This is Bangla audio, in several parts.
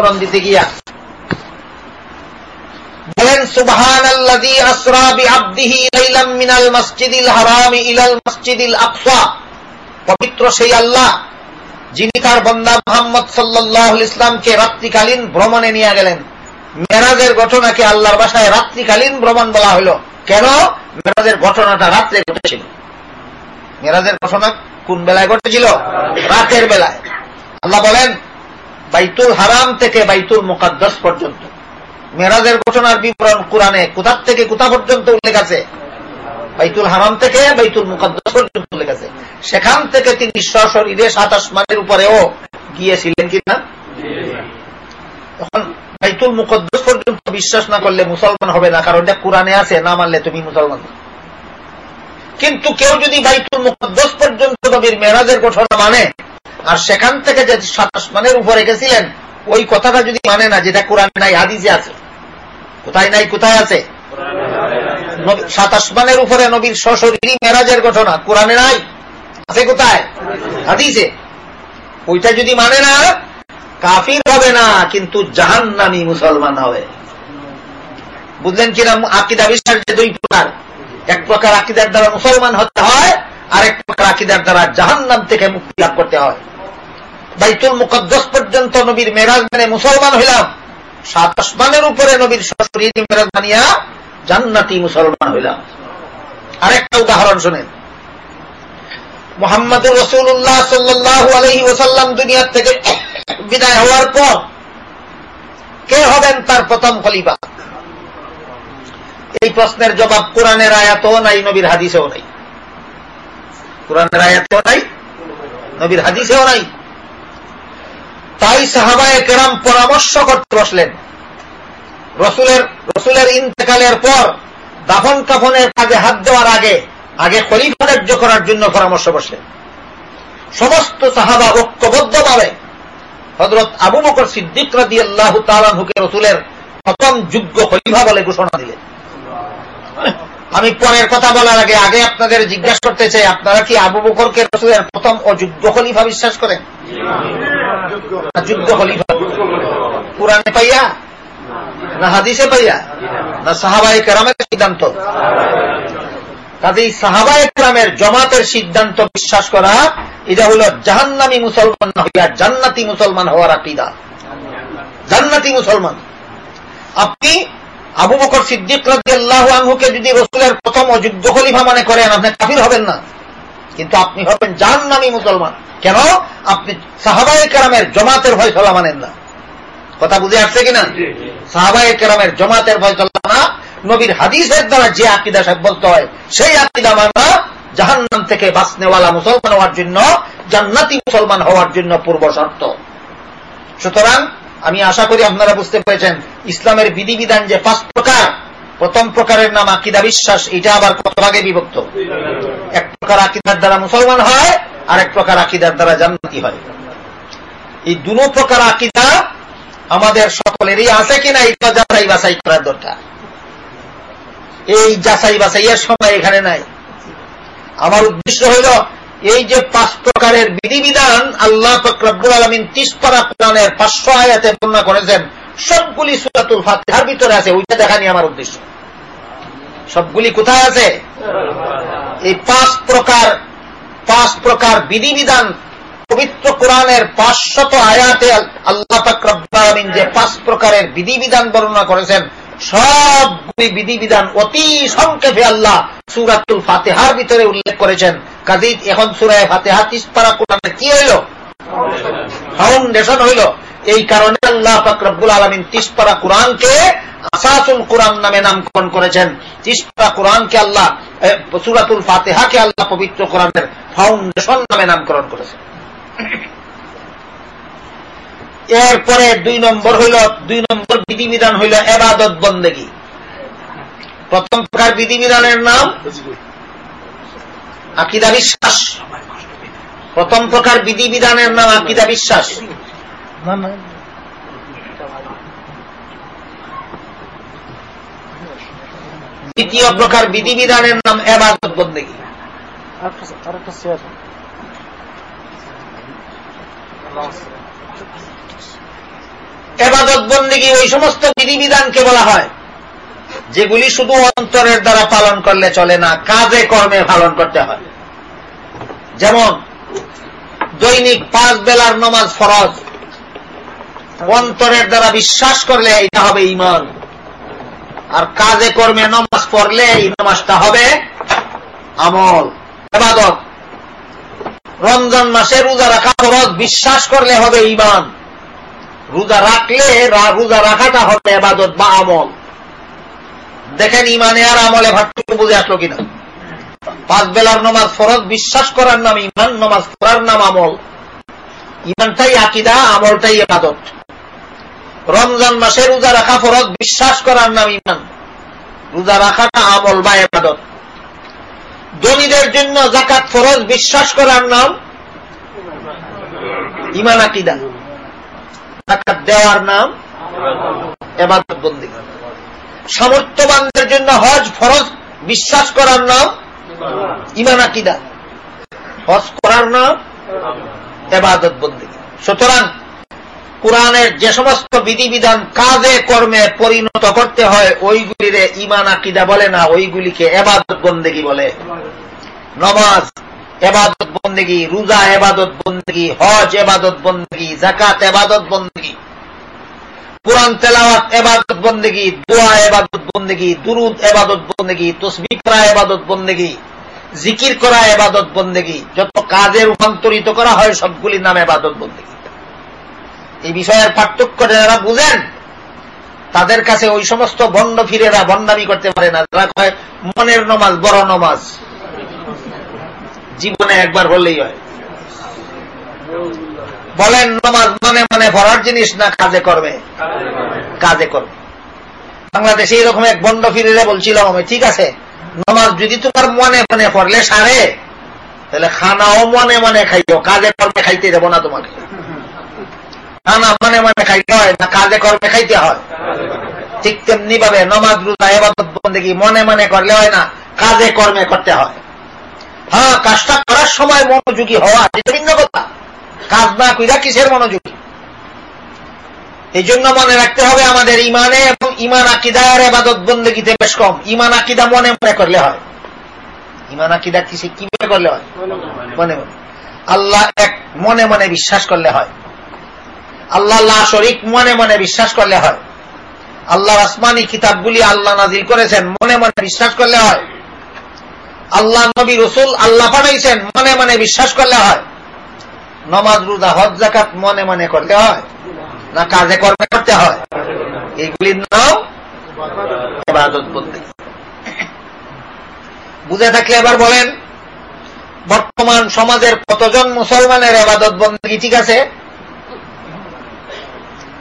বিবরণ দিতে গিয়া বলেন সুবহান আল্লাযী আসরা বিআবদিহি লাইলাম মিনাল মসজিদিল হারাম ইলাল মসজিদিল আকসা। পবিত্র সেই আল্লাহ, যিনি তার বন্দা মোহাম্মদ সাল্লাল্লাহু ইসলামকে রাত্রিকালীন ভ্রমণে নিয়ে গেলেন। মেরাজের ঘটনাকে আল্লাহর ভাষায় রাত্রিকালীন ভ্রমণ বলা হলো। কেন? মেরাজের ঘটনাটা রাত্রে ঘটেছিল। মেরাজের ঘটনা কোন বেলায় ঘটেছিল? রাতের বেলায়। আল্লাহ বলেন বাইতুল হারাম থেকে বাইতুল মুকাদ্দাস পর্যন্ত। মেরাজের ঘটনার বিবরণ কোরআনে কোথা থেকে কোথা পর্যন্ত উল্লেখ আছে? বাইতুল হারাম থেকে বাইতুল মুকাদ্দাস পর্যন্ত উল্লেখ আছে। সেখান থেকে তিনি সশরীরে সাত আসমানের উপরেও গিয়েছিলেন কিনা তখন বাইতুল মুকদ্দাস পর্যন্ত বিশ্বাস না করলে মুসলমান হবে না, কারণ এটা কোরআনে আছে, না মানলে তুমি মুসলমান। কিন্তু কেউ যদি বাইতুল মুকদ্দাস পর্যন্ত নবীর মেরাজের ঘটনা মানে আর সেখান থেকে যে সাত আসমানের উপরে গেছিলেন, ওই কথাটা যদি মানে না, যেটা কোরআনে নাই, হাদিসে আছে। কোথায় নাই, কোথায় আছে? নবী- সাত আসমানের উপরে নবীর সশরীরী মেরাজের ঘটনা। কোরআনে নাই? আছে কোথায়? হাদিসে। ওইটা যদি মানে না, কাফির হবে না, কিন্তু জাহান্নামী মুসলমান হবে। বুঝলেন কিনা আকিদা বিশ্বাস যে দুই প্রকার। এক প্রকার আকিদার দ্বারা মুসলমান হতে হয় আর এক প্রকার আকিদার দ্বারা জাহান্নাম থেকে মুক্তি লাভ করতে হয়। বাইতুল মুকদ্দস পর্যন্ত নবীর মেরাজ মানে মুসলমান হইলাম। সাত আসমানের উপরে নবীর সশরীরী মেরাজ মানিয়া জান্নাতি মুসলমান হইলাম। আরেকটা উদাহরণ শুনেন। মোহাম্মদুর রসুল্লাহ সাল্লাহ আলহি ওসাল্লাম দুনিয়ার থেকে বিদায় হওয়ার পর কে হবেন তার প্রথম খলিফা? এই প্রশ্নের জবাব কোরআনের আয়াতও নাই, নবীর হাদিসেও নাই। কোরআনের আয়াতেও নাই? নবীর হাদিসেও নাই। তাই সাহাবায় কেরাম পরামর্শ করতে বসলেন। রসুলের রসুলের ইন্তেকালের পর দাফন কাফনের কাজে হাত দেওয়ার আগে আগে খলিফা ন্যায্য করার জন্য পরামর্শ বসলেন। সমস্ত সাহাবা ঐক্যবদ্ধভাবে হজরত আবু বকর সিদ্দিক রাদি আল্লাহ তালাহুকে রসুলের প্রথম যোগ্য খলিফা বলে ঘোষণা দিলেন। আমি পরের কথা বলার আগে আগে আপনাদের জিজ্ঞাসা করতে চাই, আপনারা কি আবু বকরকে রসুলের প্রথম অযোগ্য খলিফা বিশ্বাস করেন? যোগ্য খলিফা। কোরআনে পাইয়া? না, হাদিসে পাইয়া? না সাহাবাই কেরামের সিদ্ধান্ত? কাজেই সাহাবাই কেরামের জমাতের সিদ্ধান্ত বিশ্বাস করা, এটা হল জাহান্নামি মুসলমান হইয়া জান্নাতি মুসলমান হওয়ার আকিদা। জান্নাতি মুসলমান। আপনি আবু বকর সিদ্দিক আনহুকে যদি রসুলের প্রথম অযোগ্য খলিফা মনে করেন আপনি কাফির হবেন না। কিন্তু আপনি হবেন জাহান্নামি মুসলমান। কেন? আপনি সাহাবাই কেরামের জমাতের ফয়সলা মানেন না। কথা বুঝে আসছে কিনা? সাহাবাই কেরামের জমাতের ফয়সলা না নবীর হাদিসের দ্বারা যে আকিদা সাব্যস্ত হয় সেই আকিদা মানা জাহান্নাম থেকে বাঁচনেওয়ালা মুসলমান হওয়ার জন্য জান্নাতি মুসলমান হওয়ার জন্য পূর্ব শর্ত। সুতরাং আমি আশা করি আপনারা বুঝতে পেরেছেন, ইসলামের বিধিবিধান যে পাঁচ প্রকার, প্রথম প্রকারের নাম আকিদা বিশ্বাস, এটা আবার কত ভাগে বিভক্ত? এক প্রকার আকিদার দ্বারা মুসলমান হয় আর এক প্রকার আকিদার দ্বারা জান্নাতি হয়। এই দুনো প্রকার আকিদা আমাদের সকলেরই আছে কিনা, এটা যাচাই বাছাই করার দরকার। এই যাচাই বাছাইয়ের সময় এখানে নাই। আমার উদ্দেশ্য হইল এই যে পাঁচ প্রকারের বিধিবিধান আল্লাহ ফকরাবুল আলমিন তিসপাড়া কোরআনের পাঁচশো আয়াতে বর্ণনা করেছেন, সবগুলি সুরাতুল ফাতিহার ভিতরে আছে, ওইটা দেখানি আমার উদ্দেশ্য। সবগুলি কোথায় আছে? এই পাঁচ প্রকার পাঁচ প্রকার বিধিবিধান পবিত্র কোরআনের পাঁচশত আয়াতে আল্লাহ ফকরাবুল আলমিন যে পাঁচ প্রকারের বিধিবিধান বর্ণনা করেছেন, সবগুলি বিধিবিধান অতি সংক্ষেপে আল্লাহ সুরাতুল ফাতেহার ভিতরে উল্লেখ করেছেন। কাজী এখন সুরায় ফাতেহা তিসপাড়া কোরআনে কি হইল? ফাউন্ডেশন হইল। এই কারণে আল্লাহ ফকরবুল আলমিন তিসপাড়া কোরআনকে আসাসুল কোরআন নামে নামকরণ করেছেন। তিসপাড়া কোরআনকে আল্লাহ সুরাতুল ফাতেহাকে আল্লাহ পবিত্র কোরআনের ফাউন্ডেশন নামে নামকরণ করেছেন। এরপরে দুই নম্বর হইল, দুই নম্বর বিধিবিধান হইল এবাদত বন্দেগী। প্রথম প্রকার বিধিবিধানের নাম? আকিদা বিশ্বাস। প্রথম প্রকার বিধিবিধানের নাম আকিদা বিশ্বাস। দ্বিতীয় প্রকার বিধিবিধানের নাম এবাদত বন্দেগী এবাদত বন্দিগি ওই সমস্ত বিধিবিধানকে বলা হয়। যেগুলি শুধু অন্তরের দ্বারা পালন করলে চলে না, কাজে কর্মে পালন করতে হয়। যেমন, দৈনিক পাঁচ বেলার নমাজ ফরজ। অন্তরের দ্বারা বিশ্বাস করলে এটা হবে ইমান আর কাজে কর্মে নমাজ পড়লে এই নমাজটা হবে আমল এবাদত রমজান মাসে রোজা রাখা ফরজ, বিশ্বাস করলে হবে ইমান রোজা রাখলে রোজা রাখাটা হবে এবাদত বা আমল। দেখেন ইমানে আর আমলে ভাট্টুকু বুঝে আসলো কিনা? পাঁচ বেলার নমাজ ফরজ, বিশ্বাস করার নাম ইমান নমাজ পড়ার নাম আমল। ইমানটাই আকিদা, আমলটাই এবাদত রমজান মাসে রোজা রাখা ফরজ, বিশ্বাস করার নাম ইমান রোজা রাখাটা আমল বা এবাদত ধনীদের জন্য জাকাত ফরজ, বিশ্বাস করার নাম ইমান আকিদা। জাকাত দেওয়ার নাম এবাদত বন্দি। সামর্থ্যবানদের জন্য হজ ফরজ, বিশ্বাস করার নাম ইমান আকিদা। হজ করার নাম এবাদত বন্দি। সুতরাং কোরআনের যে সমস্ত বিধিবিধান কাজে, কর্মে পরিণত করতে হয়, ওইগুলির ইমান আকিদা বলে না, ওইগুলিকে এবাদত বন্দেগী বলে। নমাজ এবাদত বন্দেগী রোজা এবাদত বন্দেগী হজ এবাদত বন্দেগী জাকাত এবাদত বন্দেগী কোরআন তেলাওয়াত, এবাদত বন্দেগী, দোয়া, এবাদত বন্দেগী, দুরুদ, এবাদত বন্দেগী তসবি করা এবাদত বন্দেগী, জিকির করা, এবাদত বন্দেগী, যত কাজে রূপান্তরিত করা হয়, সবগুলির নাম এবাদত বন্দেগী। এই বিষয়ের পার্থক্য যারা বুঝেন, তাদের কাছে ওই সমস্ত বন্ড ফিরেরা বন্ডামি করতে পারে না। যারা কয়, মনের নমাজ, বড় নমাজ। জীবনে একবার হলেই হয়। বলেন নমাজ মনে মনে ভরার জিনিস না কাজে করবে? কাজে করবে। বাংলাদেশে এরকম এক বন্ড ফিরে বলছিলাম আমি ঠিক আছে, নমাজ যদি তোমার মনে মনে পড়লে সারে, তাহলে খানাও মনে মনে খাইও, কাজে কর্মে খাইতে দেবো না তোমাকে। খানা মনে মনে খাইতে হয় না, কাজে কর্মে খাইতে হয়। ঠিক তেমনি ভাবে নমাজ, রোজা এবাদত বন্দেগী মনে মনে করলে হয় না, কাজে কর্মে করতে হয়। হ্যাঁ কাজটা করার সময় মনোযোগী হওয়া, এটা ভিন্ন কথা। কাজ না কইরা কিসের মনোযোগী? এই জন্য মনে রাখতে হবে আমাদের ইমানে এবং ইমান আকিদার এবাদত বন্দীতে বেশ কম। ইমান আকিদা মনে মনে করলে হয়। ইমান আকিদা কিসে কি মনে করলে হয়? মনে মনে। আল্লাহ এক মনে মনে বিশ্বাস করলে হয়। আল্লাহ আল্লাহ শরিক মনে মনে বিশ্বাস করলে হয়। আল্লাহ আসমানি কিতাবগুলি আল্লাহ নাজিল করেছেন মনে মনে বিশ্বাস করলে হয়। আল্লাহ নবী রসুল আল্লাহ পাঠাইছেন মনে মনে বিশ্বাস করলে হয়। নমাজ রুদা হজ জাকাত মনে মনে করতে হয় না, কাজে কর্মে করতে হয়। এইগুলির নাম এবাদত বলতে। বুঝে থাকলে এবার বলেন, বর্তমান সমাজের কতজন মুসলমানের এবাদত বন্দী ঠিক আছে?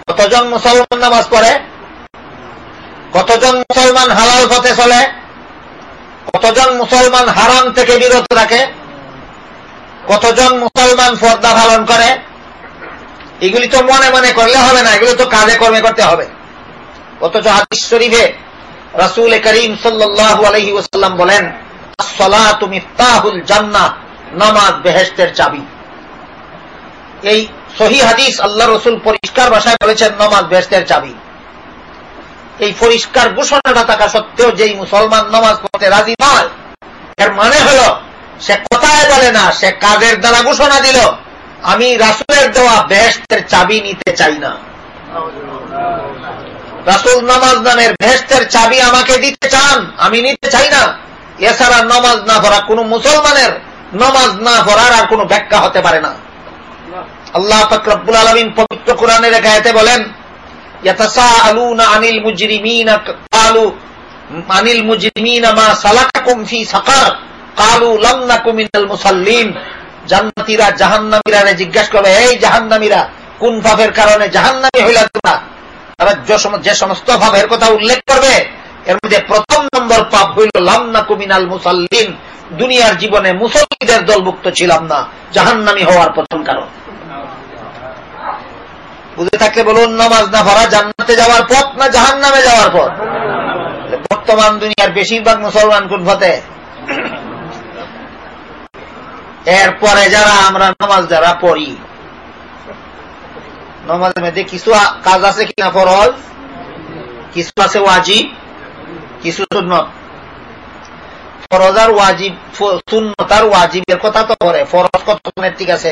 কতজন মুসলমান নামাজ পড়ে? কতজন মুসলমান হালাল পথে চলে? কতজন মুসলমান হারাম থেকে বিরত রাখে কতজন মুসলমান ফর্দা পালন করে? এগুলি তো মনে মনে করলে হবে না, এগুলো তো কাজে কর্মে করতে হবে। অথচ হাদিস শরীফে রাসুল করিম সাল্লাহ আলহি ওসাল্লাম বলেন তুমি তাহুল জান্না নামাজ বেহেস্তের চাবি। এই সহি হাদিস আল্লাহ রসুল পরিষ্কার ভাষায় বলেছেন, নমাজ বেহেস্তের চাবি। এই পরিষ্কার ঘোষণাটা থাকা সত্ত্বেও যেই মুসলমান নমাজ পড়তে রাজি নয়, এর মানে হল সে কথায় বলে না, সে কাজের দ্বারা ঘোষণা দিল। আমি রাসুলের দেওয়া বেহেস্তের চাবি নিতে চাই না। রাসুল নামাজ নামের বেহেস্তের চাবি আমাকে দিতে চান, আমি নিতে চাই না। এছাড়া নমাজ না ভরা কোন মুসলমানের, নমাজ না ভরার আর কোন ব্যাখ্যা হতে পারে না। আল্লাহ ফকরবুল আলমিন পবিত্র কোরআনের গায়েতে বলেন আনিল মুজরিমিনা আনিল মুজরিমিনা মা সালাকাকুম ফি সাকার কালু লামনা কুমিনাল মুসাল্লিম জান্নাতিরা জাহান্নামীরা জিজ্ঞাসা করবে, এই জাহান্নামীরা, কোন ভাবের কারণে জাহান্নামী হইলা তোমরা? তারা যে সমস্ত ভাবের কথা উল্লেখ করবে, এর মধ্যে প্রথম নম্বর পাপ হইল লামনা কুমিনাল মুসাল্লিম দুনিয়ার জীবনে মুসল্লিদের দলভুক্ত ছিলাম না, জাহান্নামী হওয়ার প্রথম কারণ। বুঝে থাকলে বলুন, নামাজ না ভরা জান্নাতে যাওয়ার পথ না জাহান নামে যাওয়ার পথ? বর্তমান দুনিয়ার বেশিরভাগ মুসলমান কোন ফতে এরপরে যারা আমরা নামাজ যারা পড়ি নমাজের মধ্যে কিছু কাজ আছে কিনা ফরজ কিছু আছে ওয়াজিব কিছু সুন্নত। ফরজ আর ওয়াজিব সুন্নত আর ওয়াজিবের কথা তো করে ফরজ কত ঠিক আছে?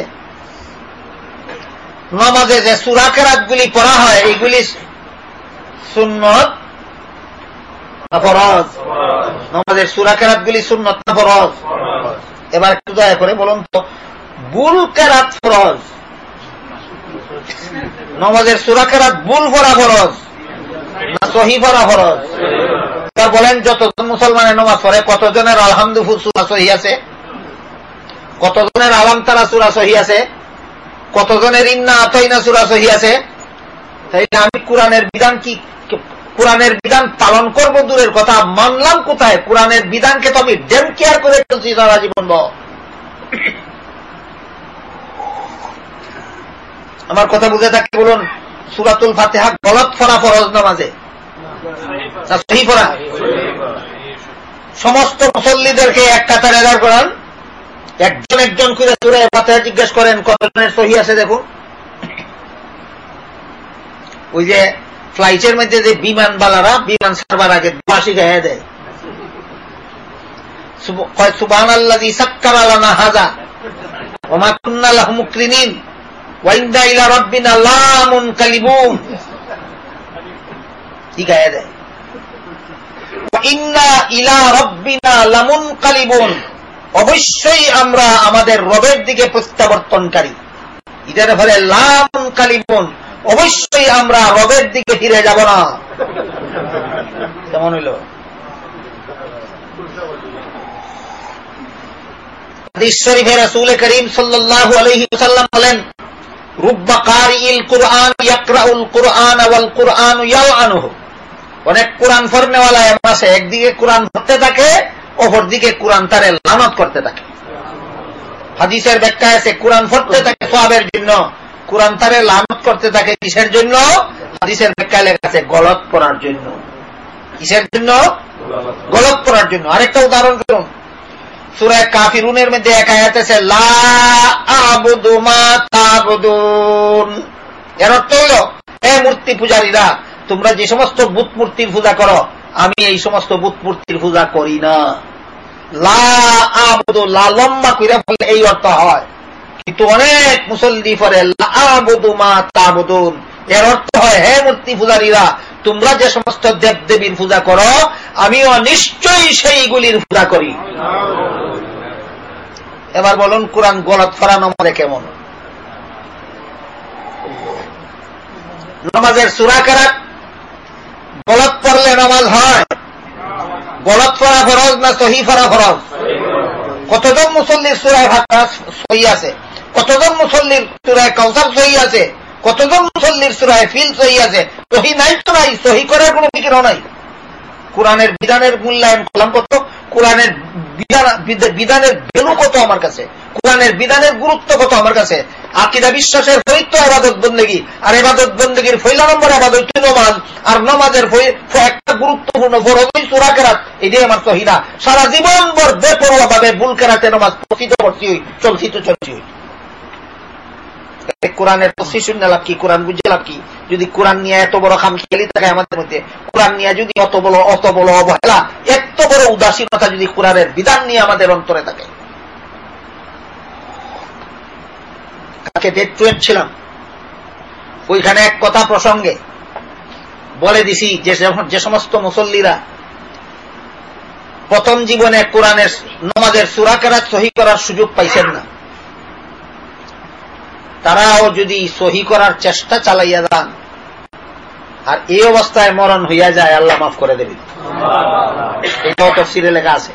নমাজে যে সুরাকেরাত গুলি পড়া হয় এইগুলি সুন্নত ফরজ? নমাজের সুরাকেরাত গুলি সুন্নত না ফরজ। এবার একটু দয়া করে বলুন তো, বুল কেরাত ফরজ। নমাজের সুরাকেরাত বুল পড়া ফরজ না সহি পড়া ফরজ? এবার বলেন, যতজন মুসলমানের নমাজ পড়ে, কতজনের আলহামদুফুর সুরা সহি আছে? কতজনের আলাম তারা সুরা সহি আছে? কতজনের ইন্না আতইনা সুরা সহি আছে? তাইলে আমি কোরআনের বিধান কি কোরআনের বিধান পালন করব দূরের কথা। মানলাম কোথায়? কোরআনের বিধানকে তো আমি ডেম কেয়ার করে চলছি সারা জীবন আমার কথা বুঝে থাকে বলুন, সুরাতুল ফাতেহা গলত ফরা ফরজ নামাজে। সহি ফরা। সমস্ত মুসল্লিদেরকে এক কাতারে দাঁড় করান। একজন একজন করে সুরে ফাতেহা জিজ্ঞেস করেন, কতজনের সহি আছে দেখুন। ওই যে ফ্লাইটের মধ্যে যে বিমান বালারা, বিমান সারবার আগে বাসি গায়ে দেয়। সুবান আল্লাহ সাক্কার আলানা হাজা ওমা কুন্নাল্লাহ কালিবুন। কি গায়ে দেয়। ইন্না ইলা রব্বিনা লামুন কালিবুন। অবশ্যই আমরা আমাদের রবের দিকে প্রত্যাবর্তনকারী। এটার ফলে লামুন কালিবুন। অবশ্যই আমরা রবের দিকে ফিরে যাব না। কেমন হইল? অনেক কোরআন একদিকে কোরআন পড়তে থাকে, অপরদিকে কোরআন তারে লানত করতে থাকে। হাদিসের ব্যাখ্যা আছে, কোরআন পড়তে থাকে সওয়াবের জন্য। কোরআন তারে লানত করতে থাকে কিসের জন্য? হাদিসের ব্যাখ্যা লেখা আছে, গলত করার জন্য। কিসের জন্য? গলত করার জন্য। আরেকটা উদাহরণ করুন সুরায় কাফিরুনের মধ্যে এক আয়াত এর অর্থ হইল হে মূর্তি পূজারীরা, তোমরা যে সমস্ত বুত মূর্তির পূজা করো, আমি এই সমস্ত বুত মূর্তির পূজা করি না। লা আবুদু, লা লম্বা কইরা বললে এই অর্থ হয়। কিন্তু অনেক মুসল্লি পরে এর অর্থ হয়, হে মূর্তি পূজারীরা, তোমরা যে সমস্ত দেব দেবীর পূজা করো, আমিও নিশ্চয়ই সেইগুলির পূজা করি। এবার বলুন, কোরআন গলত ফরা নমাজে কেমন? নমাজের সুরা কারাত গলত পড়লে নমাজ হয়। গলত ফরা ফরজ না সহি ফরা ফরজ? কতজন মুসল্লির সুরায় ভাষা সহি আছে? কতজন মুসল্লির সুরায় কাউসার সহি আছে? কতজন মুসল্লির সুরায় ফিল সহি আছে? সহি নাই তো নাই, সহি করার কোন বিগ্রহ নাই। কোরআনের বিধানের মূল্যায়ন করলাম কত? কোরআনের বিধানের ভ্যালু কত আমার কাছে? কোরআনের বিধানের গুরুত্ব কত আমার কাছে? আকিদা বিশ্বাসের ফরিত্ব আবাদত বন্দেগী। আর এবাদত বন্দেগীর ফৈলা নম্বর আবাদত নমাজ। আর নমাজের একটা গুরুত্বপূর্ণ ফরজই সুরা কেরাত। এটাই আমার সহিদা সারা জীবন ভর বেপরোয়া ভাবে ভুল কেরাতে নমাজ প্রচিত করছি চলছি তো চলছি। হই কোরআনের তসি শূন্য লাভ কি? কোরআন বুঝে লাভ কি? যদি কোরআন নিয়ে এত বড় খাম খেলি থাকে আমাদের মধ্যে, কোরআন নিয়ে যদি অত বড় অত বড় অবহেলা, এত বড় উদাসীনতা যদি কোরআনের বিধান নিয়ে আমাদের অন্তরে থাকে। কাকে ডেট্রুয়েট ছিলাম। ওইখানে এক কথা প্রসঙ্গে বলে দিছি, যে যে সমস্ত মুসল্লিরা প্রথম জীবনে কোরআনের নমাজের সুরাকেরাত সহি করার সুযোগ পাইছেন না তারাও যদি সহি করার চেষ্টা চালাইয়া যান, আর এই অবস্থায় মরণ হইয়া যায়, আল্লাহ মাফ করে দেবে। এটাও তফসিরে লেখা আছে।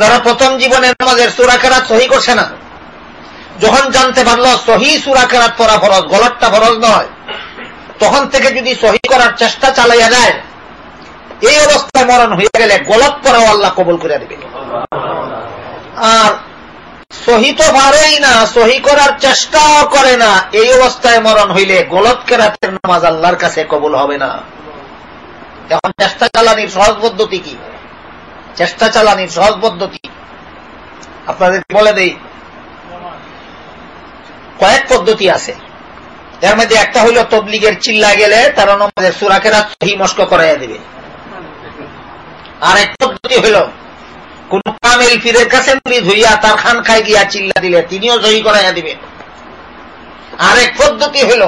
যারা প্রথম জীবনে নামাজের সুরাকেরাত সহি করছে না, যখন জানতে পারল সহি সুরাকেরাত পড়া ফরজ, গলতটা ফরজ নয়, তখন থেকে যদি সহি করার চেষ্টা চালাইয়া যায়, এই অবস্থায় মরণ হইয়া গেলে গলত পড়াও আল্লাহ কবল করে দেবে। আর সহি তো পারেই না, সহি করার চেষ্টাও করে না। এই অবস্থায় মরণ হইলে গলত কেরাতের নামাজ আল্লাহর কাছে কবুল হবে না। এখন চেষ্টা চালানির সহজ পদ্ধতি কি? চেষ্টা চালানির সহজ পদ্ধতি? আপনাদের বলে দেই? কয়েক পদ্ধতি আছে। এর মধ্যে একটা হইল তবলিগের চিল্লা গেলে তারা নমাজের সুরাকেরা সহি মস্ক করাইয়া দেবে। আর এক পদ্ধতি হইল কোন কামেল পীরের কাছে মুড়ি ধুইয়া তার খান খাই গিয়া চিল্লা দিলে, তিনিও সহি করাইয়া দিবেন। আরেক পদ্ধতি হইল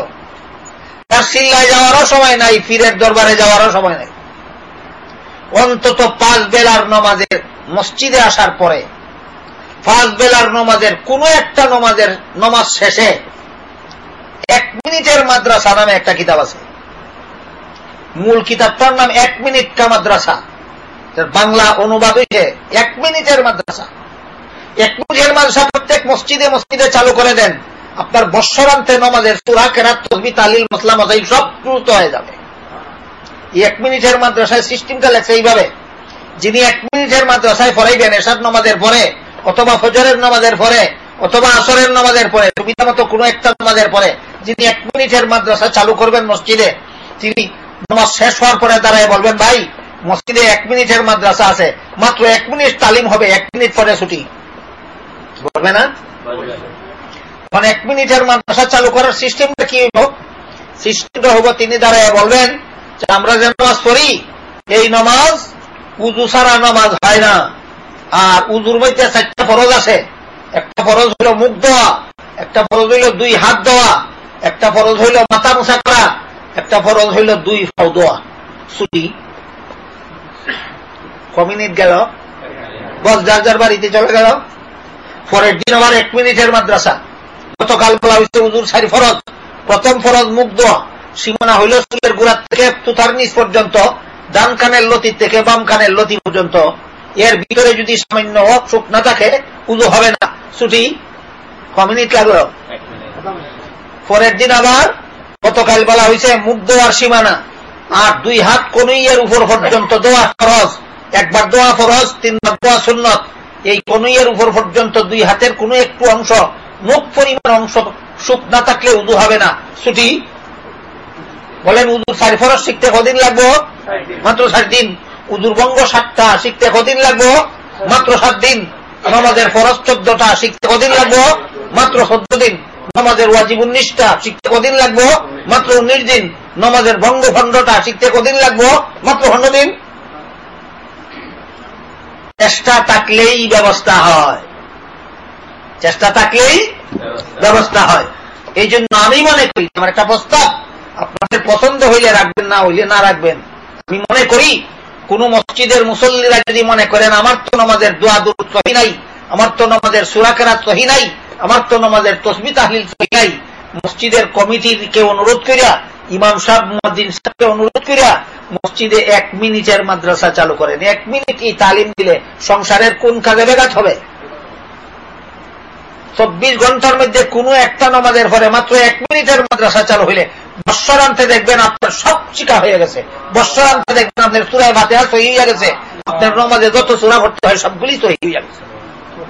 তার চিল্লায় যাওয়ারও সময় নাই, পীরের দরবারে যাওয়ারও সময় নাই। অন্তত পাঁচ বেলার নমাজের মসজিদে আসার পরে, পাঁচ বেলার নমাজের কোন একটা নমাজের নমাজ শেষে এক মিনিটের মাদ্রাসা নামে একটা কিতাব আছে। মূল কিতাবটার নাম এক মিনিট কা মাদ্রাসা। বাংলা অনুবাদ হয়েছে এক মিনিটের মাদ্রাসা। এক মিনিটের মাদ্রাসা প্রত্যেক মসজিদে মসজিদে চালু করে দেন। আপনার বৎসরান্তে নমাজের সুরা, কেরাত, তসবি, তালিল, মসলা মজাই সব দ্রুত হয়ে যাবে। এক মিনিটের মাদ্রাসায় সিস্টেমটা লেখছে এইভাবে। যিনি এক মিনিটের মাদ্রাসায় পড়াইবেন, এসাদ নমাজের পরে, অথবা ফজরের নমাজের পরে, অথবা আসরের নমাজের পরে, সুবিধা মতো কোন একটা নমাজের পরে, যিনি এক মিনিটের মাদ্রাসা চালু করবেন মসজিদে, তিনি নমাজ শেষ হওয়ার পরে দাঁড়ায় বলবেন, ভাই মসজিদে এক মিনিটের মাদ্রাসা আছে। মাত্র এক মিনিট তালিম হবে, এক মিনিট পরে ছুটি। বলবে না? মানে এক মিনিটের মাদ্রাসা চালু করার সিস্টেমটা কি হইব সিস্টেমটা হব তিনি দাঁড়ায় বলবেন যে, আমরা যে নামাজ পড়ি, এই নামাজ উজু সারা নামাজ হয় না। আর উজুর মধ্যে চারটা ফরজ আছে। একটা ফরজ হইল মুখ দেওয়া একটা ফরজ হইল দুই হাত দেওয়া একটা ফরজ হইল মাথা মোছা করা, একটা ফরজ হইল দুই ফাও দেওয়া ছুটি। কমিনিট গেল? বস, যার যার বাড়িতে চলে গেল। পরের দিন আবার এক মিনিটের মাদ্রাসা। গতকাল বলা হয়েছে উজুর সারি ফরজ। প্রথম ফরজ দেওয়া সীমানা হইল চুলের গোড়ার থেকে তুতার নিচ পর্যন্ত, ডান কানের লতি থেকে বাম কানের লতি পর্যন্ত। এর ভিতরে যদি সামান্য সুখ না থাকে উজু হবে না। ছুটি? কমিনিট লাগল? পরের দিন আবার গতকাল বলা হয়েছে মুখ দেওয়ার সীমানা। আর দুই হাত কনুইয়ের উপর পর্যন্ত দেওয়া ফরজ। একবার দোয়া ফরজ, তিনবার দোয়া সুন্নত। এই কনুইয়ের উপর পর্যন্ত দুই হাতের কোন একটু অংশ, মুখ পরিমাণ অংশ সুখ না থাকলে উদু হবে না। ছুটি? বলেন উদুর সারি ফরজ শিখতে কদিন লাগবো? মাত্র ষাট দিন। উদুর বঙ্গ সাতটা শিখতে কদিন লাগবো? মাত্র সাত দিন। নামাজের ফরজ চোদ্দটা শিখতে কদিন লাগবো? মাত্র চোদ্দ দিন। নামাজের ওয়াজিব উনিশটা শিখতে কদিন লাগবো? মাত্র উনিশ দিন। নমাজের ভঙ্গ খণ্ডটা শিখতে কদিন লাগবো? মাত্র খণ্ড দিন। চেষ্টা থাকলেই ব্যবস্থা হয়। চেষ্টা থাকলেই ব্যবস্থা। হয়। এই জন্য আমি মনে করি আমার একটা প্রস্তাব আপনাদের পছন্দ হইলে রাখবেন না হইলে না রাখবেন। আমি মনে করি কোন মসজিদের মুসল্লিরা যদি মনে করেন আমার তো নামাজের দোয়া দূর সহি নাই আমার তো নামাজের সুরাকেরাত সহি নাই আমার তো নামাজের তসবি তাহলিল সহি নাই মসজিদের কমিটিকে অনুরোধ করিয়া ইমাম সাহেব মদিন সাহেবকে অনুরোধ করিয়া মসজিদে এক মিনিটের মাদ্রাসা চালু করেন। এক মিনিট এই তালিম দিলে সংসারের কোন কাজে বেগাত হবে? চব্বিশ ঘণ্টার মধ্যে কোন একটা নামাজের পরে মাত্র এক মিনিটের মাদ্রাসা চালু হইলে বৎসরান্তে দেখবেন আপনার সব চিকা হয়ে গেছে। বৎসরান্তে দেখবেন আপনার চূড়ায় মাতে সহি হয়ে গেছে। আপনার নমাজে যত চূড়া ভর্তি হয় সবগুলি সহি হয়ে গেছে।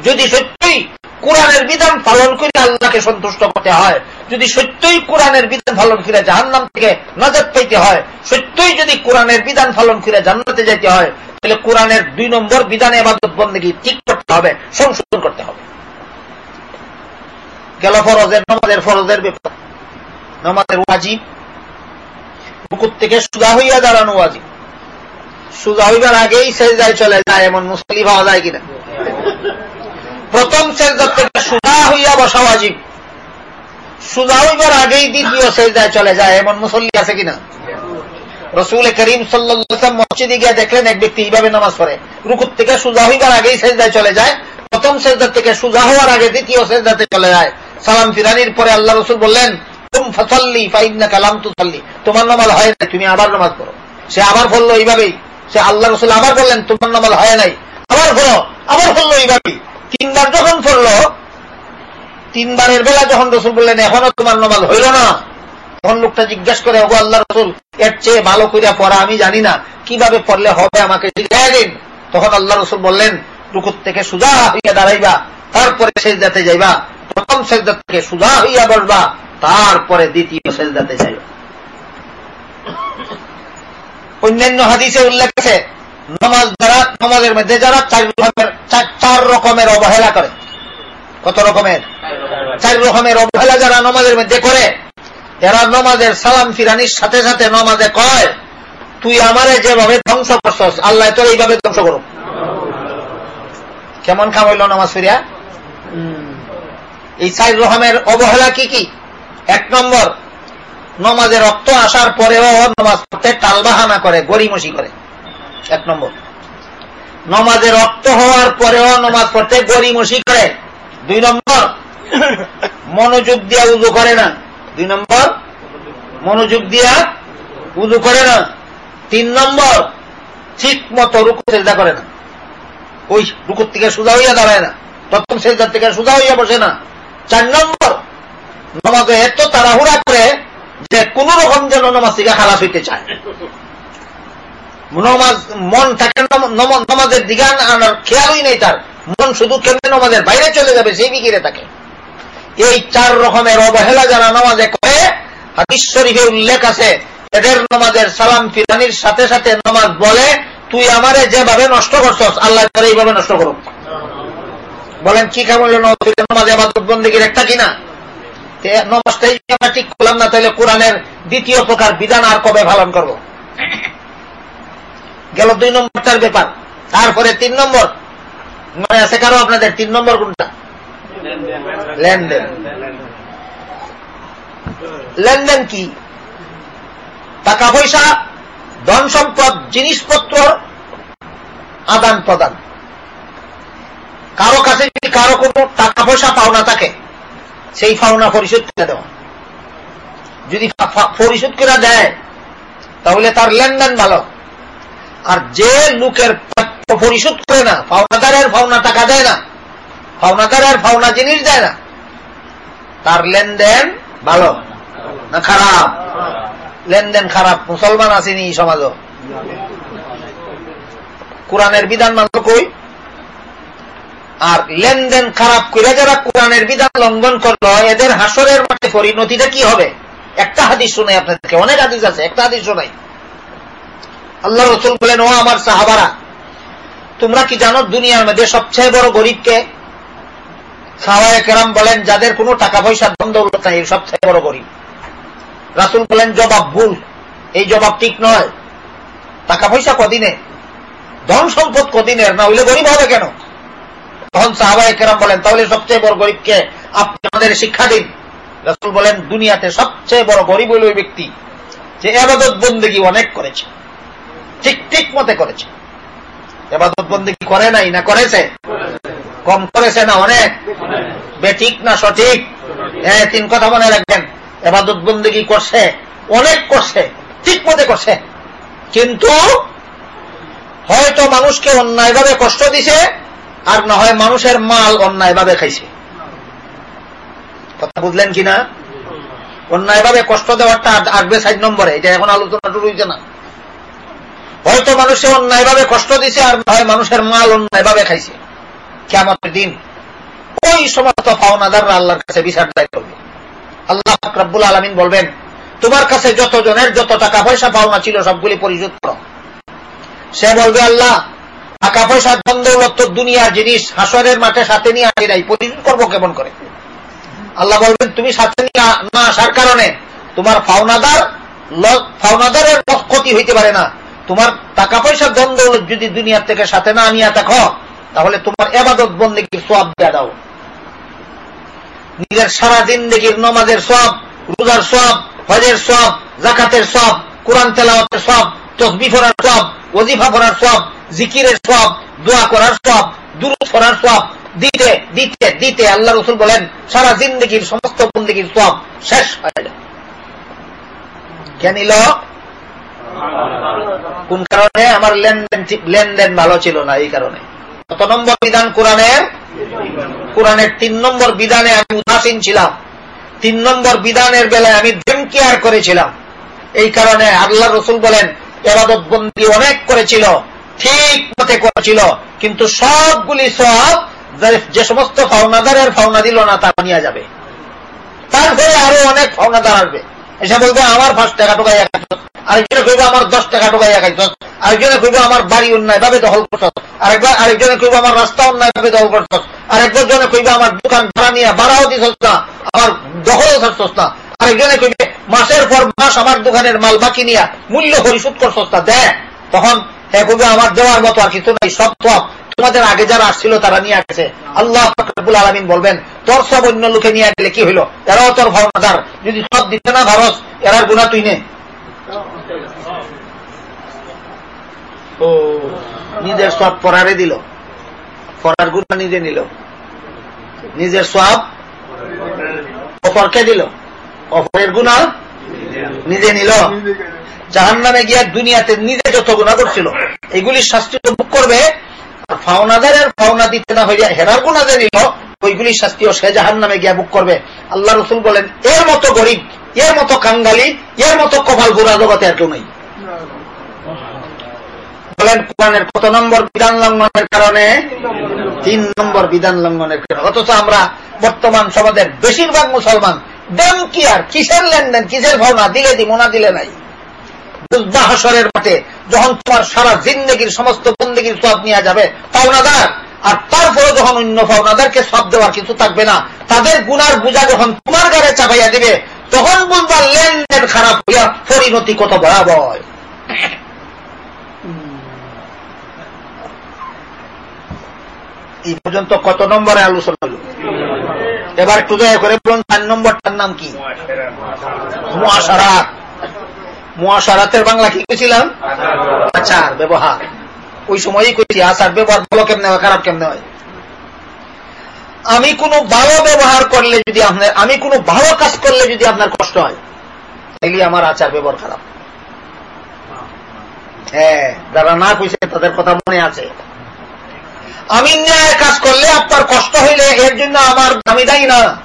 যদি সত্যি কোরআনের বিধান পালন করে আল্লাহকে সন্তুষ্ট করতে হয় যদি সত্যই কোরআনের বিধান পালন করে জাহান্নাম থেকে নজর পাইতে হয়, সত্যই যদি কোরআনের বিধান পালন করে জান্নাতে যেতে হয়, তাহলে কোরআনের দুই নম্বর বিধানে আবাদত বন্দী ঠিক করতে হবে, সংশোধন করতে হবে। গেল ফরজের, নমাজের ফরজের ব্যাপার। নমাজের ওয়াজিব। বুকুর থেকে সুদা হইয়া দাঁড়ানো ওয়াজিব। সুদা হইবার আগেই সেজদায় চলে যায়, এমন মুসলি পাওয়া যায় কিনা? প্রথম সেজদার থেকে সুদা হইয়া বসা ওয়াজিব। সুদা হইবার আগেই দ্বিতীয় সেজদায় চলে যায়, এমন মুসল্লি আছে কিনা? রসুল করিম সাল্লাম মসজিদে গিয়ে দেখলেন এক ব্যক্তি এইভাবে নামাজ পড়ে। রুকুর থেকে সুজা হইবার আগেই সেজদায় চলে যায়, প্রথম সেজদার থেকে সুজা হওয়ার আগে দ্বিতীয় সেজদাতে চলে যায়। সালাম ফিরানির পরে আল্লাহ রসুল বললেন তুম ফসল্লি ফাইন্না কালাম তু সাল্লি তোমার নামাজ হয় নাই, তুমি আবার নামাজ পড়ো। সে আবার বলল এইভাবেই। সে আল্লাহ রসুল আবার বললেন, তোমার নামাজ হয় নাই। আবার পড়ো, আবার বলল এইভাবেই। তিনবার যখন পড়ল তিনবারের বেলা যখন রসুল বললেন, এখনও তোমার নামাজ হইল না? তখন লোকটা জিজ্ঞাসা করে, ওগো আল্লাহ রসুল, এর চেয়ে ভালো করিয়া পড়া আমি জানি না। কীভাবে পড়লে হবে আমাকে শিখাই দিন? তখন আল্লাহ রসুল বললেন, রুকুর থেকে সুজা হইয়া দাঁড়াইবা, তারপরে সেজদাতে যাইবা, প্রথম সেজদা থেকে সুজা হইয়া বসবা, তারপরে দ্বিতীয় সেজদাতে যাইবা। অন্যান্য হাদিসে উল্লেখ আছে, নমাজ যারা নমাজের মধ্যে যারা চার রকমের চার রকমের অবহেলা করে। কত রকমের? চার রকমের অবহেলা যারা নমাজের মধ্যে করে, এরা নমাজের সালাম ফিরানির সাথে সাথে নমাজে কয়, তুই আমারে যেভাবে ধ্বংস করছস, আল্লাহ তোর এইভাবে ধ্বংস করো কেমন কাম হইল নামাজ ফিরিয়া? এই সাইদ রহমের অবহেলা কি কি? এক নম্বর, নমাজে রক্ত আসার পরেও নমাজ পড়তে টালবাহানা করে গরিমসি করে। এক নম্বর, নমাজে রক্ত হওয়ার পরেও নমাজ পড়তে গরিমসি করে। দুই নম্বর, মনোযোগ দিয়া উজু করে না। দুই নম্বর, মনোযোগ দিয়া উজু করে না। তিন নম্বর, ঠিক মতো রুকু চেষ্টা করে না। ওই রুকুর থেকে সোজা হইয়া দাঁড়ায় না। প্রথম সেজদার থেকে সোজা হইয়া বসে না। চার নম্বর, নমাজে এত তাড়াহুড়া করে যে কোন রকম যেন নমাজ থেকে খালাস হইতে চায়। নমাজ, মন থাকে নমাজের দিকে আনার খেয়ালই নেই তার। মন শুধু কেমনে নমাজের বাইরে চলে যাবে, সেই বিকিরে থাকে এই চার রকমের অবহেলা যারা নমাজে করে, হাদিস শরীফে উল্লেখ আছে, এদের নমাজের সালাম ফিরানির সাথে সাথে নমাজ বলে, তুই আমারে যেভাবে নষ্ট করছস, আল্লাহ এইভাবে নষ্ট করুক। বলেন, কি কেমন নমাজ আবাদত বন্দীগীর একটা কিনা নমাজটাই আমরা ঠিক করলাম না, তাহলে কোরআনের দ্বিতীয় প্রকার বিধান আর কবে পালন করব? গেল দুই নম্বরটার ব্যাপার। তারপরে তিন নম্বর মনে আছে কারও আপনাদের? তিন নম্বর কোনটা? লেনদেন। লেনদেন কি? টাকা পয়সা, ধন সম্পদ, জিনিসপত্র, আদান প্রদান। কারও কাছে যদি কারও কোনো টাকা পয়সা পাওনা থাকে, সেই পাওনা পরিশোধ করে দেওয়া। যদি পরিশোধ করে দেয়, তাহলে তার লেনদেন ভালো। আর যে লোকের পরিশোধ করে না পাওনাদারের পাওনা টাকা দেয় না। পাওনাদারের পাওনা জিনিস দেয় না। তার লেনদেন ভালো না খারাপ? লেনদেন খারাপ, মুসলমান আসেনি সমাজ। কোরআনের বিধান মানল কই? আর লেনদেন খারাপ করে যারা কোরআনের বিধান লঙ্ঘন করল, এদের হাসরের মাঠে পরিণতিটা কি হবে? একটা হাদিস শোনাই আপনাদেরকে, অনেক হাদিস আছে, একটা হাদিস শোনাই আল্লাহ রসুল বলেন, ও আমার সাহাবারা তোমরা কি জানো দুনিয়ার মধ্যে সবচেয়ে বড় গরিবকে সাহাবায় কেরাম বলেন, যাদের কোনো টাকা পয়সা দ্বন্দ্ব নাই সবচেয়ে বড় গরিব। রাসুল বলেন, জবাব ভুল। এই জবাব ঠিক নয়। টাকা পয়সা কদিনে? ধন সম্পদ কদিনের? না হইলে গরিব হবে কেন? তখন সাহাবায় কেরাম বলেন, তাহলে সবচেয়ে বড় গরিবকে আপনি আমাদের শিক্ষা দিন। রাসুল বলেন, দুনিয়াতে সবচেয়ে বড় গরিব হইল ওই ব্যক্তি, যে এবাদত বন্দেগী অনেক করেছে। ঠিক ঠিক মতে করেছে। এবাদত বন্দেগী করে নাই না করেছে? কম করেছে না অনেক? বেঠিক না সঠিক? হ্যাঁ তিন কথা মনে রাখবেন। এবাদত বন্দেগী করছে? অনেক করছে, ঠিক মতে করছে। কিন্তু হয়তো মানুষকে অন্যায়ভাবে কষ্ট দিছে, আর না হয় মানুষের মাল অন্যায়ভাবে খাইছে। কথা বুঝলেন কিনা? অন্যায়ভাবে কষ্ট দেওয়ারটা আসবে সাইড নম্বরে, এটা এখন আলোচনা শুরু হয়েছে না। হয়তো মানুষে অন্যায়ভাবে কষ্ট দিছে আর হয় মানুষের মাল অন্যায়ভাবে খাইছে। কেমন দিন ওই সমস্ত পাওনাদাররা আল্লাহর কাছে বিচার দায় করবে। আল্লাহ রাব্বুল আলমিন বলবেন, তোমার কাছে যত জনের যত টাকা পয়সা পাওনা ছিল সবগুলি পরিশোধ করো। সে বলবে, আল্লাহ, টাকা পয়সা দ্বন্দ্বলত দুনিয়ার জিনিস, হাসরের মাঠে সাথে নিয়ে আসি নাই, পরিশোধ করব কেমন করে? আল্লাহ বলবেন, তুমি সাথে নিয়ে না আসার কারণে তোমার ফাওনাদার ফাওনাদারের ক্ষতি হইতে পারে না। তোমার টাকা পয়সা দ্বন্দ্ব যদি দুনিয়ার থেকে সাথে না নিয়ে দেখো তাহলে তোমার এবাদত বন্দীকে সব দেয়া দাও। নিজের সারা জিন্দগির নমাজের সব রোজার সব হজের সব জাকাতের সব কোরআন তেলাওয়াতের সব তসবি ফরার সব ওজিফা ফরার সব জিকিরের সব দোয়া করার সব দূর করার সব দিতে দিতে দিতে আল্লাহ রসুল বলেন, সারা জিন্দগির সমস্ত বন্দীগীর সব শেষ হয়ে যায়। কেন কোন কারণে? আমার লেনদেন লেনদেন ভালো ছিল না, এই কারণে। কত নম্বর বিধান কোরআনের কোরআনের তিন নম্বর বিধানে আমি উদাসীন ছিলাম। তিন নম্বর বিধানের বেলায় আমি ড্রিম কেয়ার করেছিলাম। এই কারণে আল্লাহ রসুল বলেন, এবাদত বন্দী অনেক করেছিল, ঠিক মতে করেছিল, কিন্তু সবগুলি সব যে সমস্ত ফাউনাদারের ফাউনা দিল না, তা নিয়ে যাবে। তারপরে আরও অনেক ফাউনাদার আসবে। এসে বলবে, আমার পাঁচ টাকা টোকাই এক আরেকজনে কইব আমার দশ টাকা টোকাই এক আরেকজনে কইব আমার বাড়ি অন্যায়, ভাবে দখল করছ। আরেকবার আরেকজনে কইব আমার রাস্তা অন্যায়, ভাবে দখল করছ। আরেকবার জনে কইবে আমার দোকান ভাড়া নিয়ে ভাড়াও দিছস না আমার দখলও ছাড়ছস না। আরেকজনে কইবে, মাসের পর মাস আমার দোকানের মাল বাকি নিয়ে মূল্য পরিশোধ করছ তা দেয় তখন হ্যাঁ কবি আমার দেওয়ার মতো আর কিছু নাই, সব তো তোমাদের আগে যারা আসছিল তারা নিয়ে গেছে। আল্লাহ ফকরবুল আলমিন বলবেন, তোর সব অন্য লোকে নিয়ে গেলে কি হইল? এরাও তোর ভাবনাদার যদি সব দিতে না ভারস এরার গুণা তুই নে। নিজের সব পরারে দিল। পরার গুণা নিজে নিল। নিজের সব অপরকে দিল। অপরের গুণা নিজে নিল। জাহান নামে গিয়া দুনিয়াতে নিজে যত গুণা করছিল এগুলির শাস্তি তো মুখ করবে। আর ফাওনাদারের ফাওনা দিতে না হইয়া হেরার গুণা যে নিল ওইগুলির শাস্তিও সে জাহান নামে গিয়া বুক করবে। আল্লাহ রসুল বলেন, এর মতো গরিব, এর মতো কাঙ্গালি, এর মতো কপাল ঘুরা জগতে আর কেউ নেই। বলেন, কোরআনের কত নম্বর বিধান লঙ্ঘনের কারণে? তিন নম্বর বিধান লঙ্ঘনের কারণে। অথচ আমরা বর্তমান সমাজের বেশিরভাগ মুসলমান দেন কি আর? কিসের লেনদেন? কিসের ভাবনা দিলে দিব না দিলে নাই। বুঝবা হাসরের মাঠে যখন তোমার সারা জিন্দগির সমস্ত বন্দগির সব নিয়ে যাবে, পাওনাদার। আর তারপরে যখন অন্য পাওনাদারকে সব দেওয়ার কিছু থাকবে না, তাদের গুনার বোঝা যখন তোমার গাড়ে চাপাইয়া দিবে, তখন বুঝবা লেনদেন খারাপ হইয়া পরিণতি কত ভয়াবহ। এই পর্যন্ত কত নম্বরে আলোচনা হল? এবার একটু দয়া করে বলুন, চার নম্বরটার নাম কি? মহাসারাত। মহাসারাতের বাংলা কি কেছিলাম আচার, ব্যবহার। ওই সময়ই কইছি, আচার ব্যবহার ভালো কেমনে হয়, খারাপ কেমনে হয়? আমি কোনো ভালো ব্যবহার করলে যদি আপনার, আমি কোনো ভালো কাজ করলে যদি আপনার কষ্ট হয়, তাইলে আমার আচার ব্যবহার খারাপ। হ্যাঁ যারা না কইছে তাদের কথা মনে আছে। আমি ন্যায় কাজ করলে আপনার কষ্ট হইলে এর জন্য আমার আমি দায়ী না।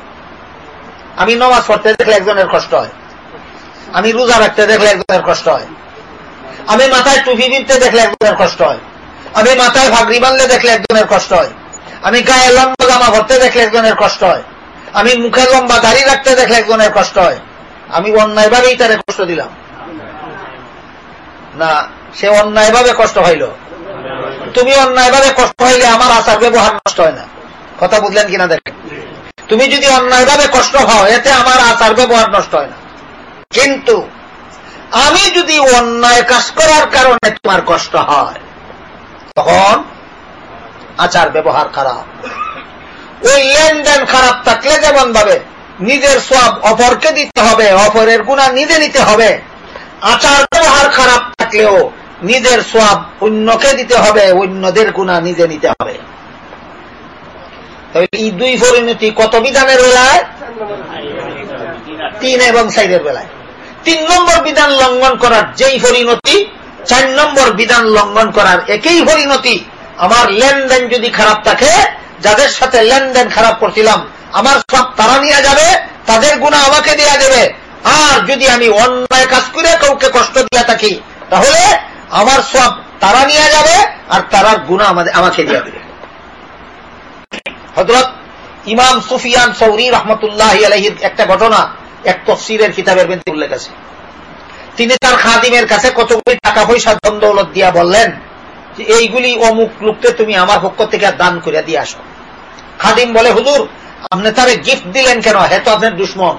আমি নমাজ পড়তে দেখলে একজনের কষ্ট হয়। আমি রোজা রাখতে দেখলে একজনের কষ্ট হয়। আমি মাথায় টুপি দিতে দেখলে একজনের কষ্ট হয়। আমি মাথায় ভাগরি বানলে দেখলে একজনের কষ্ট হয়। আমি গায়ে লম্বা জামা ভরতে দেখলে একজনের কষ্ট হয়। আমি মুখে লম্বা দাড়ি রাখতে দেখলে একজনের কষ্ট হয়। আমি অন্যায়ভাবেই তারে কষ্ট দিলাম। না, সে অন্যায়ভাবে কষ্ট হইল তুমি অন্যায়ভাবে কষ্ট হইলে আমার আচার ব্যবহার নষ্ট হয় না। কথা বুঝলেন কিনা দেখেন? তুমি যদি অন্যায়ভাবে কষ্ট হও এতে আমার আচার ব্যবহার নষ্ট হয় না। কিন্তু আমি যদি অন্যায় কাজ করার কারণে তোমার কষ্ট হয়, তখন আচার ব্যবহার খারাপ। ওই লেনদেন খারাপ থাকলে যেমন ভাবে নিজের সব অপরকে দিতে হবে, অপরের গুণা নিজে নিতে হবে, আচার ব্যবহার খারাপ থাকলেও নিজের সব অন্যকে দিতে হবে, অন্যদের গুণা নিজে নিতে হবে। এই দুই পরিণতি কত বিধানের বেলায়? তিন এবং সাইডের বেলায়। তিন নম্বর বিধান লঙ্ঘন করার যেই পরিণতি, চার নম্বর বিধান লঙ্ঘন করার একই পরিণতি, আমার লেনদেন যদি খারাপ থাকে, যাদের সাথে লেনদেন খারাপ করছিলাম, আমার সব তারা নিয়ে যাবে, তাদের গুণা আমাকে দেওয়া দেবে। আর যদি আমি অন্যায় কাজ করে কাউকে কষ্ট দিয়ে থাকি, তাহলে আমার সব তারা নিয়ে যাবে আর তারার গুণা আমাদের আমাকে দিয়ে দেবে। হজরত ইমাম সুফিয়ান সৌরি রহমতুল্লাহ আলহির একটা ঘটনা এক তফসিরের কিতাবের মধ্যে উল্লেখ আছে। তিনি তার খাদিমের কাছে কতগুলি টাকা পয়সা দন্দৌলত দিয়া বললেন যে, এইগুলি অমুক লোককে তুমি আমার পক্ষ থেকে দান করে দিয়ে আসো। খাদিম বলে, হুজুর, আপনি তারে গিফট দিলেন কেন? হে তো আপনার দুশ্মন।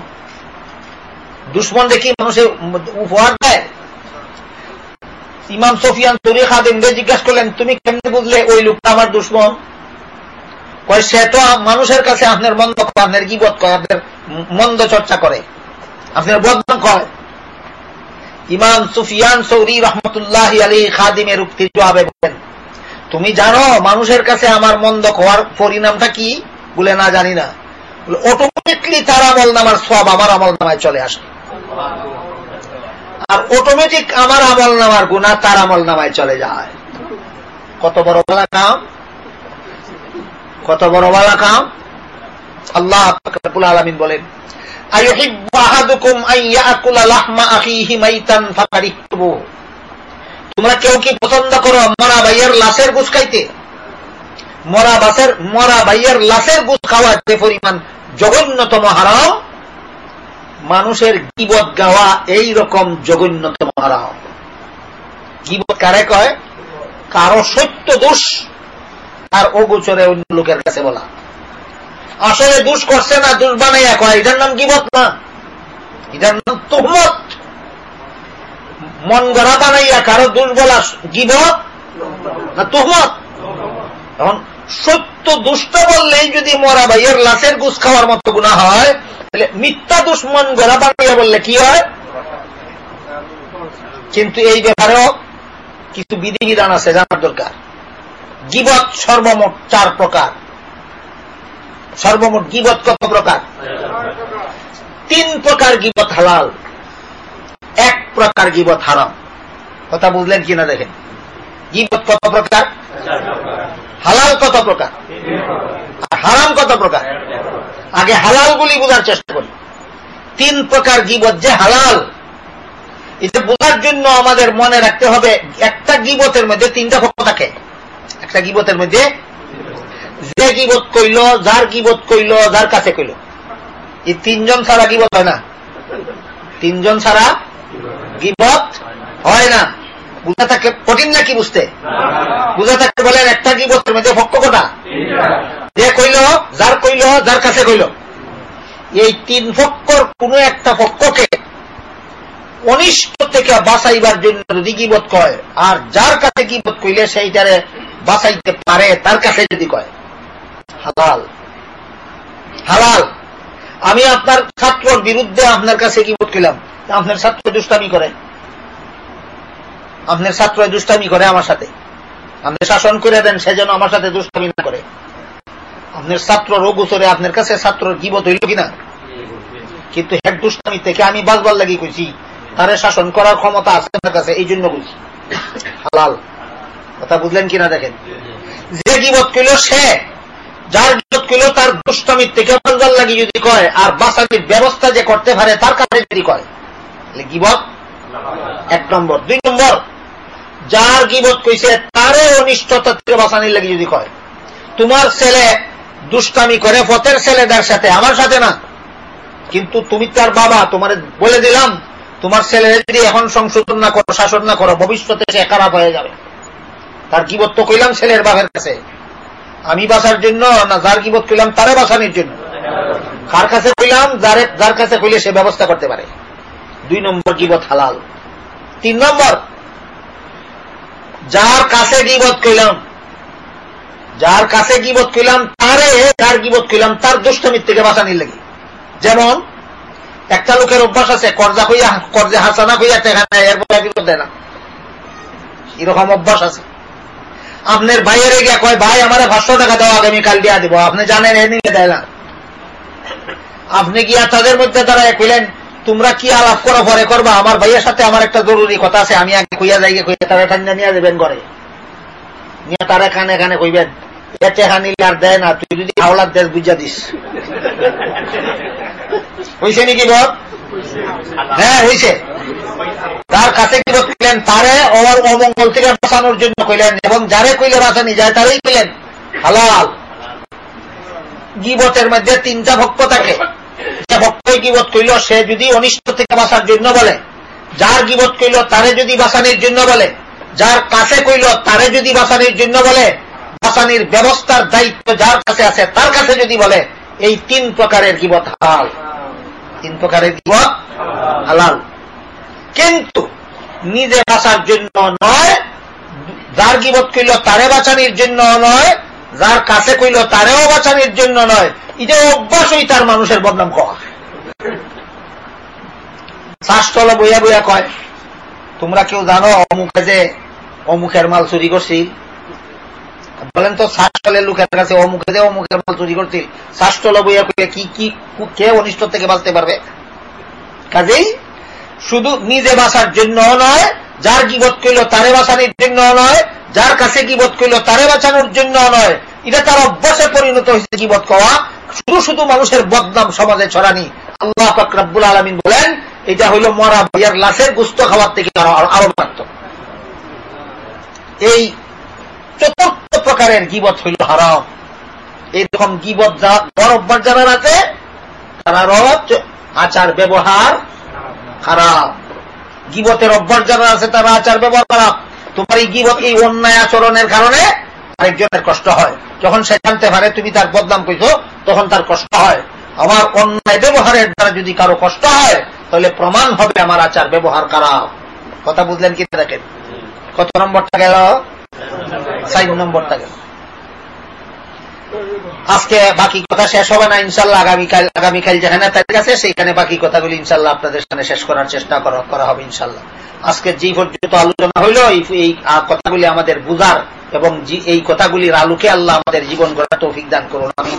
দুশ্মন দেখি মানুষের উপহার দেয় ইমাম সফিয়ান তুরি খাদিমকে জিজ্ঞাসা করলেন, তুমি কেমনি বুঝলে ওই লোকটা আমার দুশ্মন? কয়, সে তো মানুষের কাছে আপনার মন্দ আপনার কি বোধ করে আপনার মন্দ চর্চা করে, আপনার বদনাম কয়। ইমাম সুফিয়ান সৌরি রহমতুল্লাহ আলী খাদিমের উক্তির জবাবে বলেন, তুমি জানো মানুষের কাছে আমার মন্দ হওয়ার পরিণামটা কি? বলে, না জানি না। অটোমেটিকলি তার আমল নামার সব আমার আমল নামায় চলে আসে। আর অটোমেটিক আমার আমল নামার গুণা তার আমল নামায় চলে যায়। কত বড় বলা কাম? কত বড় বলা কাম? আল্লাহ আলমিন বলেন তোমরা কেউ কি পছন্দ করো মরা ভাইয়ের লাশের গুছ খাইতে? মরা বাসের মরা ভাইয়ের লাশের গুছ খাওয়া যে পরিমাণ জঘন্যতম হারাম মানুষের গিবত গাওয়া এই রকম জঘন্যতম হারাম। গিবত কারে কয়? কারও সত্য দোষ আর অগোচরে অন্য লোকের কাছে বলা। আসলে দুষ করছে না, দোষ বানাইয়া কয়, এটার নাম গিবত না? এটার নাম তোহমত? মন গড়া বানাইয়া কারও দোষ বলা গিবত না তোহমত? এখন সত্য দুষ্ট বললেই যদি মরা ভাইয়ের লাশের গুছ খাওয়ার মতো গুণা হয়, তাহলে মিথ্যা দুশ্মন গড়া বানাইয়া বললে কি হয়? কিন্তু এই ব্যাপারেও কিছু বিধিবিধান আছে, জানার দরকার। গিবত সর্বমোট চার প্রকার। সর্বমোট গিবত কত প্রকার? তিন প্রকার গিবত হালাল, এক প্রকার গিবত হারাম। কথা বুঝলেন কিনা দেখেন? গিবত কত প্রকার? হালাল কত প্রকার? আর হারাম কত প্রকার? আগে হালালগুলি বোঝার চেষ্টা করি। তিন প্রকার গিবত যে হালাল এটা বোঝার জন্য আমাদের মনে রাখতে হবে, একটা গিবতের মধ্যে তিনটা পক্ষ থাকে। একটা গিবতের মধ্যে যে গিবত কইল, যার গিবত কইল, যার কাছে কইল। এই তিনজন ছাড়া গিবত হয় না। তিনজন ছাড়া গিবত হয় না। বুঝা থাকে কঠিন নাকি বুঝতে? বুঝা থাকতে বলেন, একটা গিবতের মধ্যে পক্ষ কটা যে কইল, যার কইল, যার কাছে কইল। এই তিন পক্ষর কোন একটা পক্ষকে অনিষ্ট থেকে বাঁচাইবার জন্য যদি গিবত কয়, আর যার কাছে গিবত কইলে সেইটারে বাঁচাইতে পারে, তার কাছে যদি কয়। হালাল। হালাল। আমি আপনার ছাত্রর বিরুদ্ধে আপনার কাছে গিবত কইলাম। আপনার ছাত্র দুষ্টামি করে। আপনার ছাত্র দুষ্টামি করে আমার সাথে। আপনি শাসন করে দেন সেজন্য আমার সাথে দুষ্টামি না করে। আপনার ছাত্র রোগ উচরে আপনার কাছে ছাত্রর গিবত হইল কিনা? কিন্তু হেড দুষ্টামি থেকে আমি বাজবার লাগি কইছি, তারে শাসন করার ক্ষমতা আছে আপনার কাছে, এই জন্য বুঝি হালাল। কথা বুঝলেন কিনা দেখেন? যে গিবত কইল সে, যার গিবত কইল তার দুষ্টামির থেকে বাজবার লাগি যদি কয়, আর বাঁচানির ব্যবস্থা যে করতে পারে, তার কাছে যদি কয় গিবত এক নম্বর। দুই নম্বর যার গিবত কইছে তারে অনিষ্টতা থেকে বাঁচানির লাগি যদি কয়, তোমার ছেলে দুষ্টামি করে পথের ছেলেদের সাথে, আমার সাথে না। কিন্তু তুমি তার বাবা, তোমার বলে দিলাম, তোমার ছেলে যদি এখন সংশোধন না করো, শাসন না করো, ভবিষ্যতে সে খারাপ হয়ে যাবে। তার গিবত তো কইলাম ছেলের বাপের কাছে। আমি বাসার জন্য না যার গিবত কইলাম তারে বাসানির জন্য। কার কাছে কইলাম, যারে যার কাছে কইলে সে ব্যবস্থা করতে পারে। দুই নম্বর গিবত হালাল। তিন নম্বর যার কাছে গিবত কইলাম, যার কাছে গিবত কইলাম, তারে যার গিবত কইলাম, তার দুষ্টমির থেকে বাঁচানির লাগে। যেমন, একটা লোকের অভ্যাস আছে, কর্জা কইয়া কর্জে হাসানা কইয়া টেকা নেয় এরপরে গিবত দেয় না। এরকম অভ্যাস আছে। আপনার ভাইয়ের গিয়া কয়, ভাই, আমার পাঁচশো টাকা দাও আগামীকাল দিয়া দিব। আপনি জানেন, এ নিয়ে দেয় না। আপনি গিয়া তাদের মধ্যে দাঁড়ায় কইলেন তোমরা কি আলাপ করো, পরে করবা? আমার ভাইয়ের সাথে আমার একটা জরুরি কথা আছে। আমি আগে কইয়া যাই কইয়া তারা ঠান্ডা নিয়ে দেবেন ঘরে। নিয়ে তারা কানে কানে কইবেন, এতে আর দেয় না, তুই যদি হাওলার দেশ বুঝা দিস। হয়েছে নাকি বল? হ্যাঁ হয়েছে তার কাছে কি কইলেন, তারে ওর অমঙ্গল থেকে বাঁচানোর জন্য কইলেন, এবং যারে কইলে বাঁচানি যায়, তারই কইলেন, হালাল। গিবতের মধ্যে তিনটা ভক্ত থাকে। যে ভক্তই গিবত কইল সে যদি অনিষ্ট থেকে বাঁচার জন্য বলে, যার গিবত কইল তারে যদি বাঁচানির জন্য বলে, যার কাছে কইল তারে যদি বাঁচানির জন্য বলে, বাঁচানির ব্যবস্থার দায়িত্ব যার কাছে আছে তার কাছে যদি বলে, এই তিন প্রকারের গিবত হালাল। তিন প্রকারের গিবত হালাল। কিন্তু নিজে বাঁচার জন্য নয়, যার গিবত কইল তারে বাঁচানির জন্য নয় যার কাছে কইল তারেও বাঁচানির জন্য নয় এটা অভ্যাসই তার মানুষের বদনাম কওয়া শ্বাসতলা বইয়া বইয়া কয়, তোমরা কেউ জানো অমুকে যে অমুখের মাল চুরি করছিল? বলেন তো, শ্বাসতলের লোকের কাছে অমুকে যে অমুকের মাল চুরি করছিল? শ্বাসতলা বইয়া কইয়া কি কি, কে অনিষ্ট থেকে বাঁচতে পারবে? কাজেই শুধু নিজে বাঁচার জন্য নয়, যার গিবত কইল তারে বাঁচানোর জন্য নয়, যার কাছে গিবত কইল তারে বাঁচানোর জন্য নয় এটা তার অভ্যাসে পরিণত হয়েছে গিবত কওয়া শুধু শুধু মানুষের বদনাম সমাজে ছড়ানি। আল্লাহ ফাকরাবুল আলমিন বলেন, এটা হইল মরা ভাইয়ার লাশের গুস্ত খাওয়ার থেকে আরও মারাত্মক। এই চতুর্থ প্রকারের গিবত হইল হারাম। এইরকম গিবত যা অভ্যাস যারা আছে, তারা আচার ব্যবহার খারাপ। গিবতের অভ্যাস যারা আছে, তারা আচার ব্যবহার খারাপ। তোমার এই গিবত এই অন্যায় আচরণের কারণে আরেকজনের কষ্ট হয়। যখন সে জানতে পারে তুমি তার বদনাম কইছো, তখন তার কষ্ট হয়। আমার অন্যায় ব্যবহারের দ্বারা যদি কারও কষ্ট হয়, তাহলে প্রমাণ হবে আমার আচার ব্যবহার খারাপ কথা বুঝলেন কি দেখেন? কত নম্বরটা গেল? সাইড নম্বরটা গেল। আজকে বাকি কথা শেষ হবে না, ইনশাল্লাহ আগামীকাল আগামীকাল যেখানে তাদের কাছে, সেইখানে বাকি কথাগুলি ইনশাল্লাহ আপনাদের সামনে শেষ করার চেষ্টা করা হবে ইনশাল্লাহ। আজকে যে পর্যন্ত আলোচনা হইল এই কথাগুলি আমাদের বুঝার এবং এই কথাগুলির আলোকে আল্লাহ আমাদের জীবন গড়া তৌফিক দান করুন আমি